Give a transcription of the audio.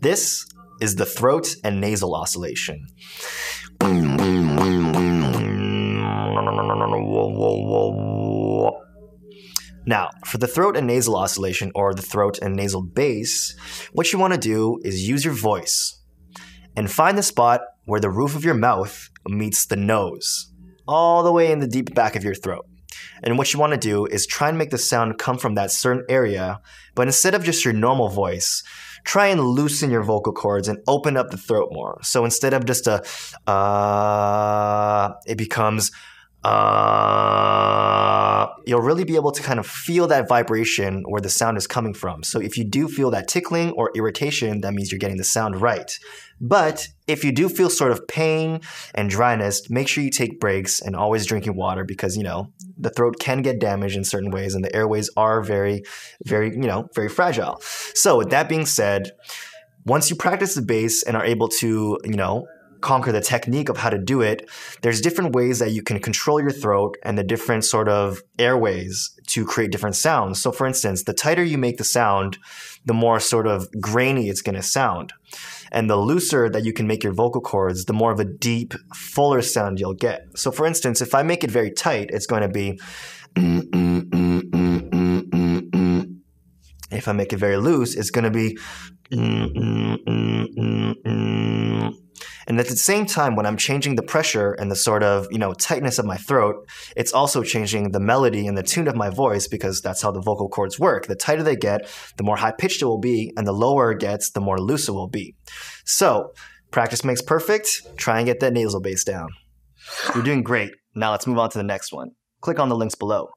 This is the throat and nasal oscillation. Now, for the throat and nasal oscillation, or the throat and nasal bass, what you want to do is use your voice and find the spot where the roof of your mouth meets the nose, all the way in the deep back of your throat. And what you want to do is try and make the sound come from that certain area, but instead of just your normal voice, try and loosen your vocal cords and open up the throat more. So instead of just a uh, it becomes uh, you'll really be able to kind of feel that vibration where the sound is coming from. So if you do feel that tickling or irritation, that means you're getting the sound right. But if you do feel sort of pain and dryness, make sure you take breaks and always drinking water because, you know, the throat can get damaged in certain ways and the airways are very, very, you know, very fragile. So with that being said, once you practice the bass and are able to, you know, conquer the technique of how to do it, there's different ways that you can control your throat and the different sort of airways to create different sounds. So, for instance, the tighter you make the sound, the more sort of grainy it's going to sound. And the looser that you can make your vocal cords, the more of a deep, fuller sound you'll get. So, for instance, if I make it very tight, it's going to be. If I make it very loose, it's going to be. And at the same time, when I'm changing the pressure and the sort of, you know, tightness of my throat, it's also changing the melody and the tune of my voice because that's how the vocal cords work. The tighter they get, the more high pitched it will be, and the lower it gets, the more loose it will be. So, practice makes perfect. Try and get that nasal bass down. You're doing great. Now let's move on to the next one. Click on the links below.